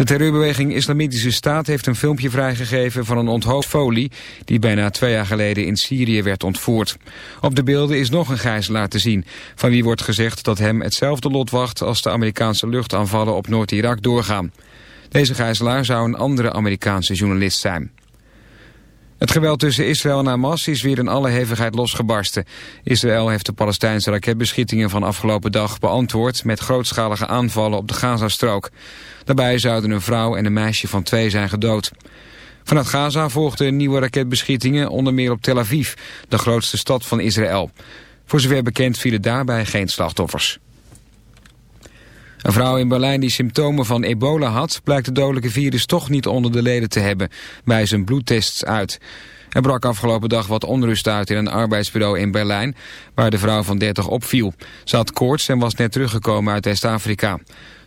De terreurbeweging Islamitische Staat heeft een filmpje vrijgegeven van een onthoofdfolie die bijna twee jaar geleden in Syrië werd ontvoerd. Op de beelden is nog een gijzelaar te zien, van wie wordt gezegd dat hem hetzelfde lot wacht als de Amerikaanse luchtaanvallen op Noord-Irak doorgaan. Deze gijzelaar zou een andere Amerikaanse journalist zijn. Het geweld tussen Israël en Hamas is weer in alle hevigheid losgebarsten. Israël heeft de Palestijnse raketbeschietingen van afgelopen dag beantwoord... met grootschalige aanvallen op de Gazastrook. Daarbij zouden een vrouw en een meisje van twee zijn gedood. Vanuit Gaza volgden nieuwe raketbeschietingen onder meer op Tel Aviv... de grootste stad van Israël. Voor zover bekend vielen daarbij geen slachtoffers. Een vrouw in Berlijn die symptomen van ebola had... blijkt het dodelijke virus toch niet onder de leden te hebben... bij zijn bloedtests uit. Er brak afgelopen dag wat onrust uit in een arbeidsbureau in Berlijn... waar de vrouw van 30 opviel. Ze had koorts en was net teruggekomen uit West-Afrika.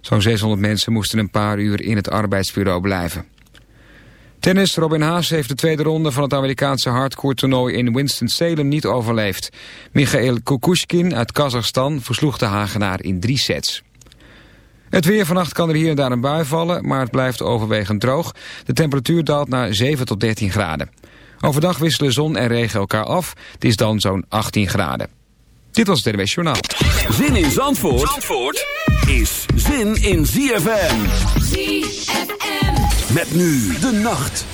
Zo'n 600 mensen moesten een paar uur in het arbeidsbureau blijven. Tennis Robin Haas heeft de tweede ronde van het Amerikaanse hardcore toernooi in Winston-Salem niet overleefd. Michael Kukushkin uit Kazachstan versloeg de Hagenaar in drie sets. Het weer vannacht kan er hier en daar een bui vallen, maar het blijft overwegend droog. De temperatuur daalt naar 7 tot 13 graden. Overdag wisselen zon en regen elkaar af. Het is dan zo'n 18 graden. Dit was het RWS Journaal. Zin in Zandvoort, Zandvoort is zin in ZFM. ZFM. Met nu de nacht.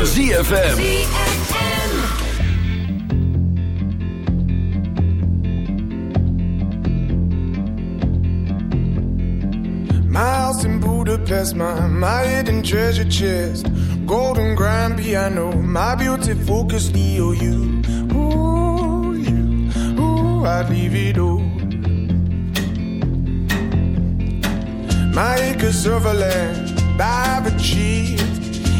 Van ZFM. My house in Budapest, my, my hidden treasure chest. Golden grand piano, my beauty focus EOU. Ooh, you, ooh, I'd leave it all. My acres of land, I've achieved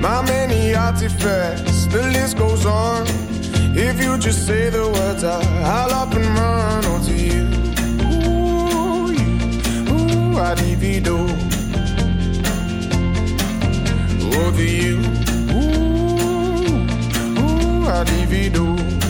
My many artifacts, the list goes on. If you just say the words, I, I'll up and run onto you. Ooh, you, ooh, I divido. Over you, ooh, ooh, I divido.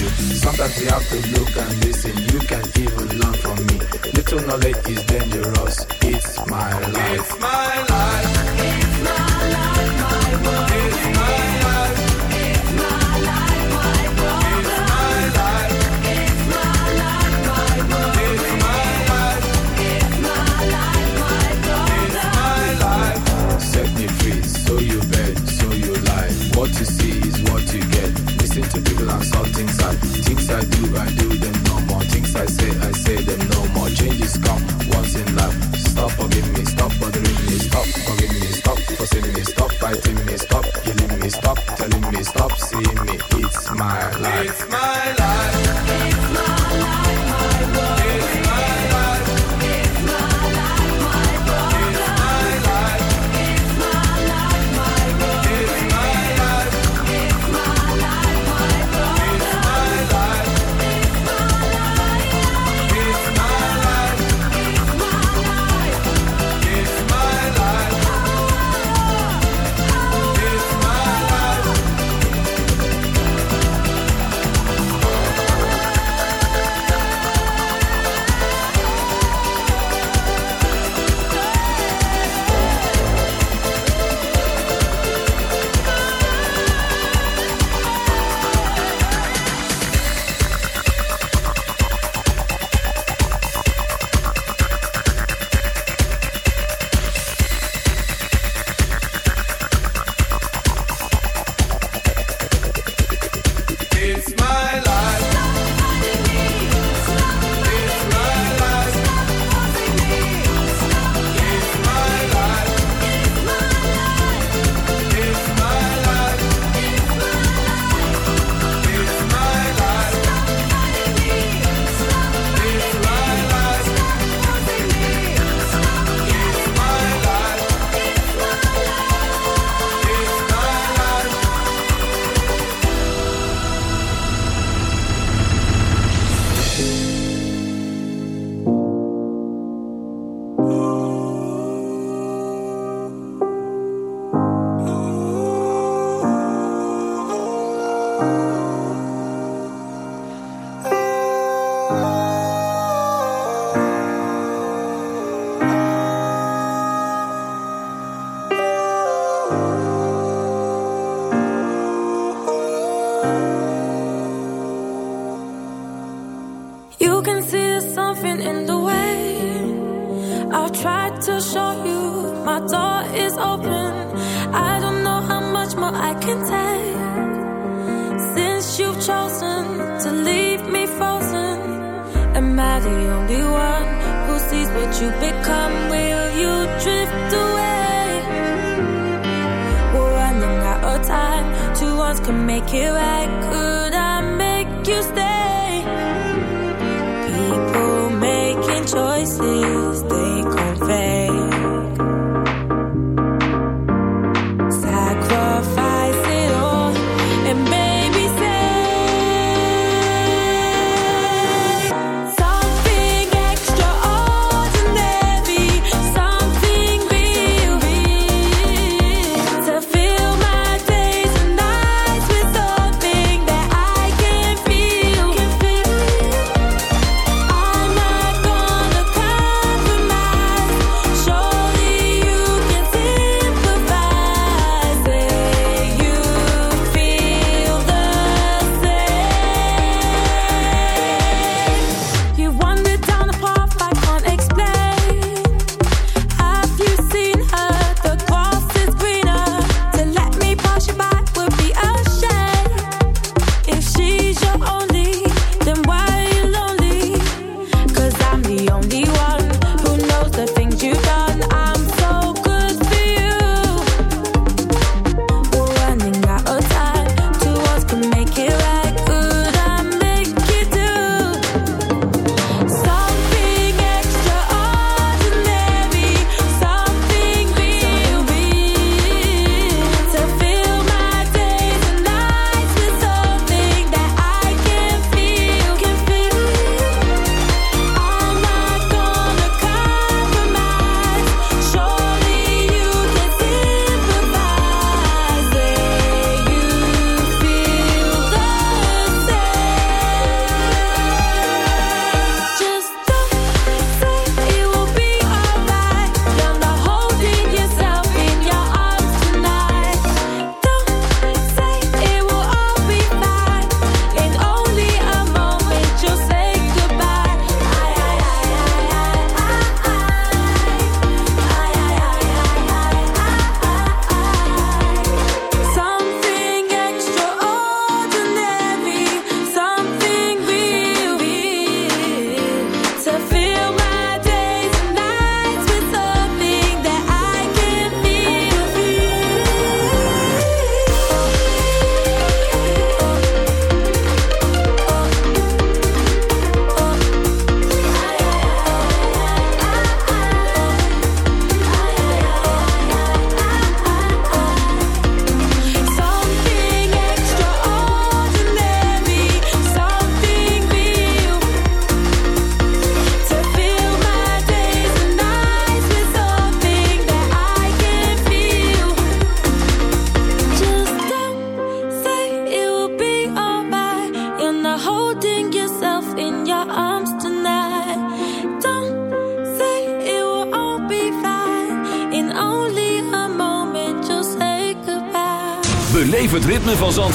you. Sometimes you have to look and listen. You can even learn from me. Little knowledge is dangerous. It's my life. It's my life. It's my life, my world. It's my life. It's my life, my world. It's my life. It's my life, my world. It's my life. It's my life, my world. It's my life. Set me free, so you bet, so you lie. What you see is what you get. Listen to people and I do.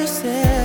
yourself.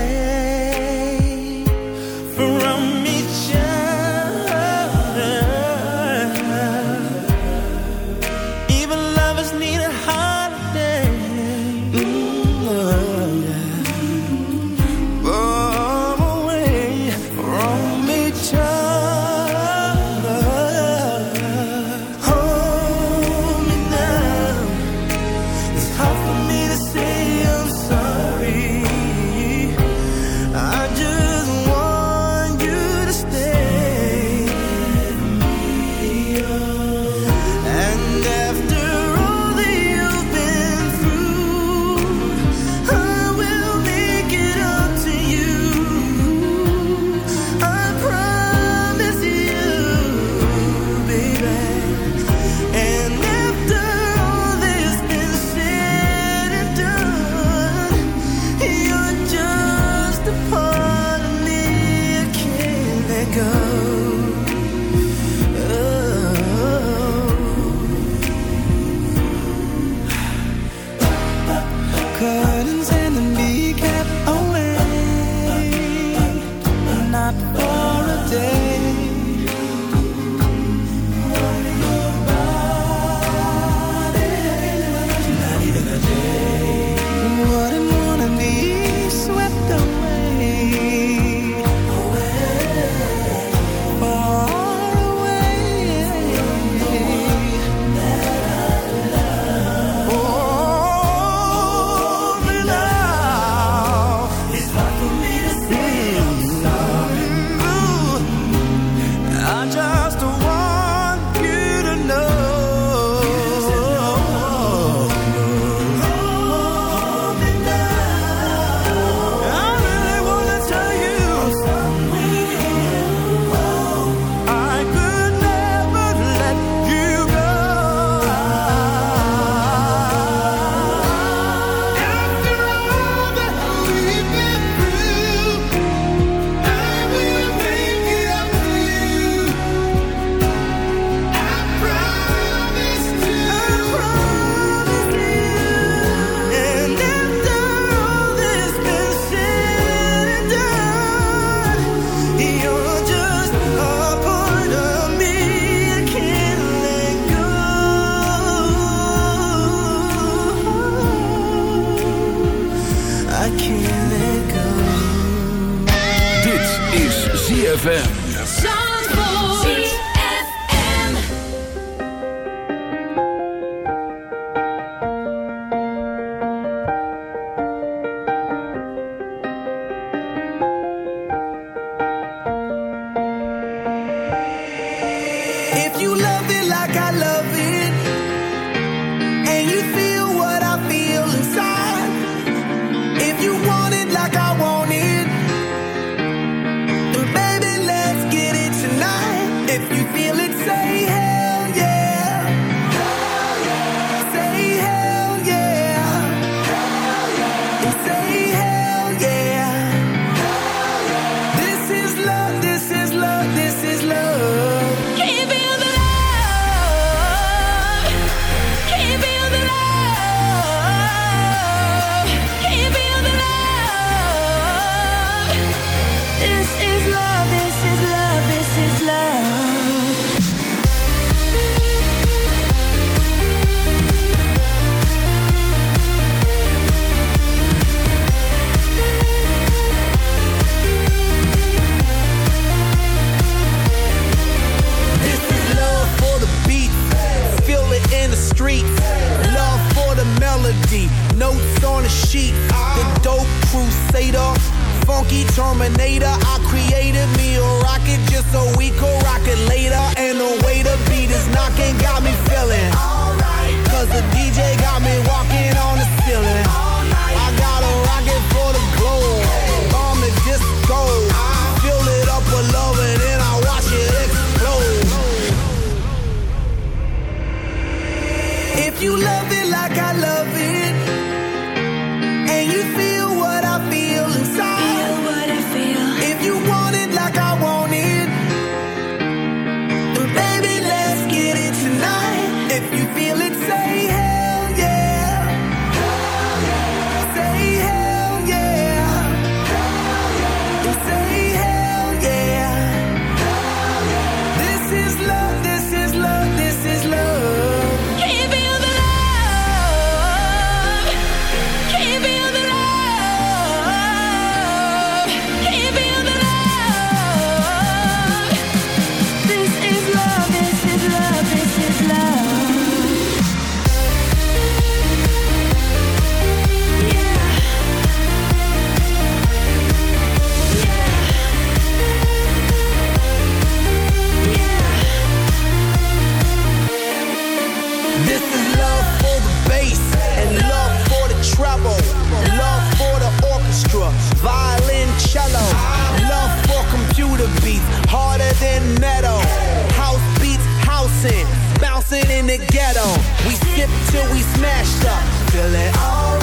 Till we smashed up, feeling it and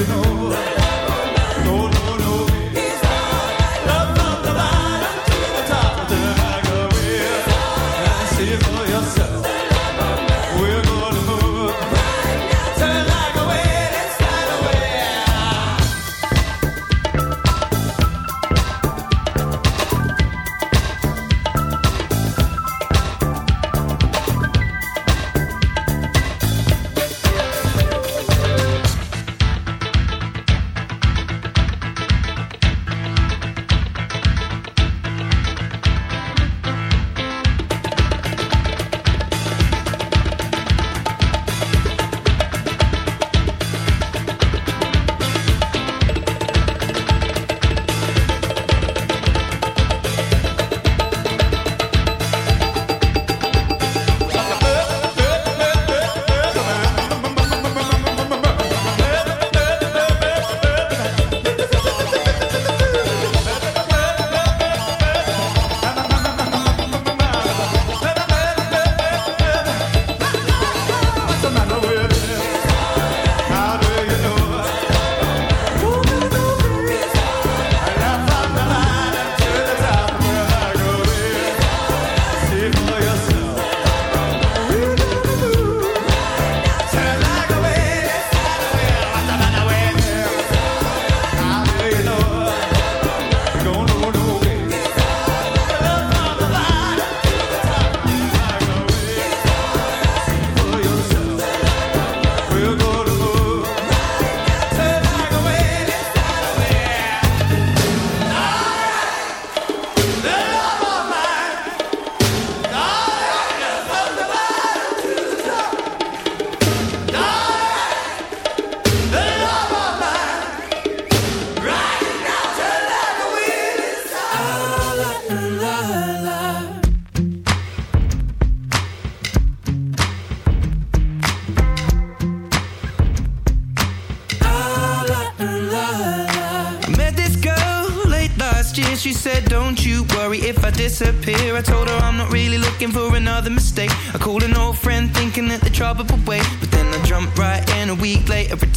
you know.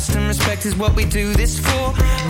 Trust and respect is what we do this for.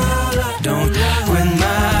Don't win my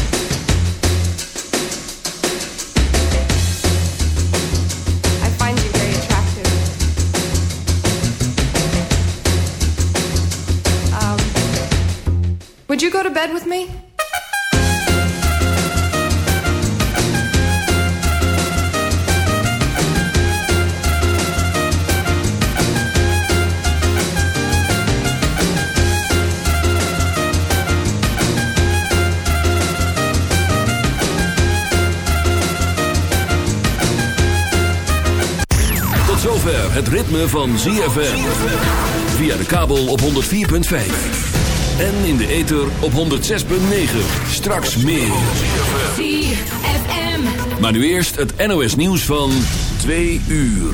You go to bed with me? Tot zover het ritme van ZFM. Via de kabel op 104.5. En in de ether op 106.9. Straks meer. Maar nu eerst het NOS nieuws van 2 uur.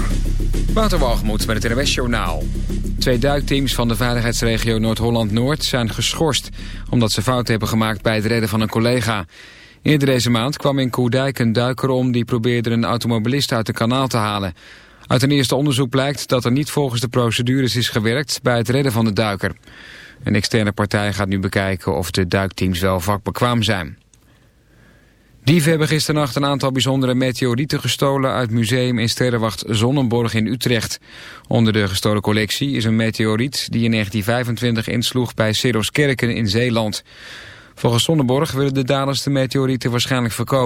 Waterwalgemoed met het NWS Journaal. Twee duikteams van de veiligheidsregio Noord-Holland-Noord zijn geschorst... omdat ze fout hebben gemaakt bij het redden van een collega. Eerder deze maand kwam in Koerdijk een duiker om... die probeerde een automobilist uit het kanaal te halen. Uit een eerste onderzoek blijkt dat er niet volgens de procedures is gewerkt... bij het redden van de duiker. Een externe partij gaat nu bekijken of de duikteams wel vakbekwaam zijn. Dieven hebben gisternacht een aantal bijzondere meteorieten gestolen uit museum in Sterrenwacht Zonnenborg in Utrecht. Onder de gestolen collectie is een meteoriet die in 1925 insloeg bij Seroskerken in Zeeland. Volgens Zonnenborg willen de daders de meteorieten waarschijnlijk verkopen.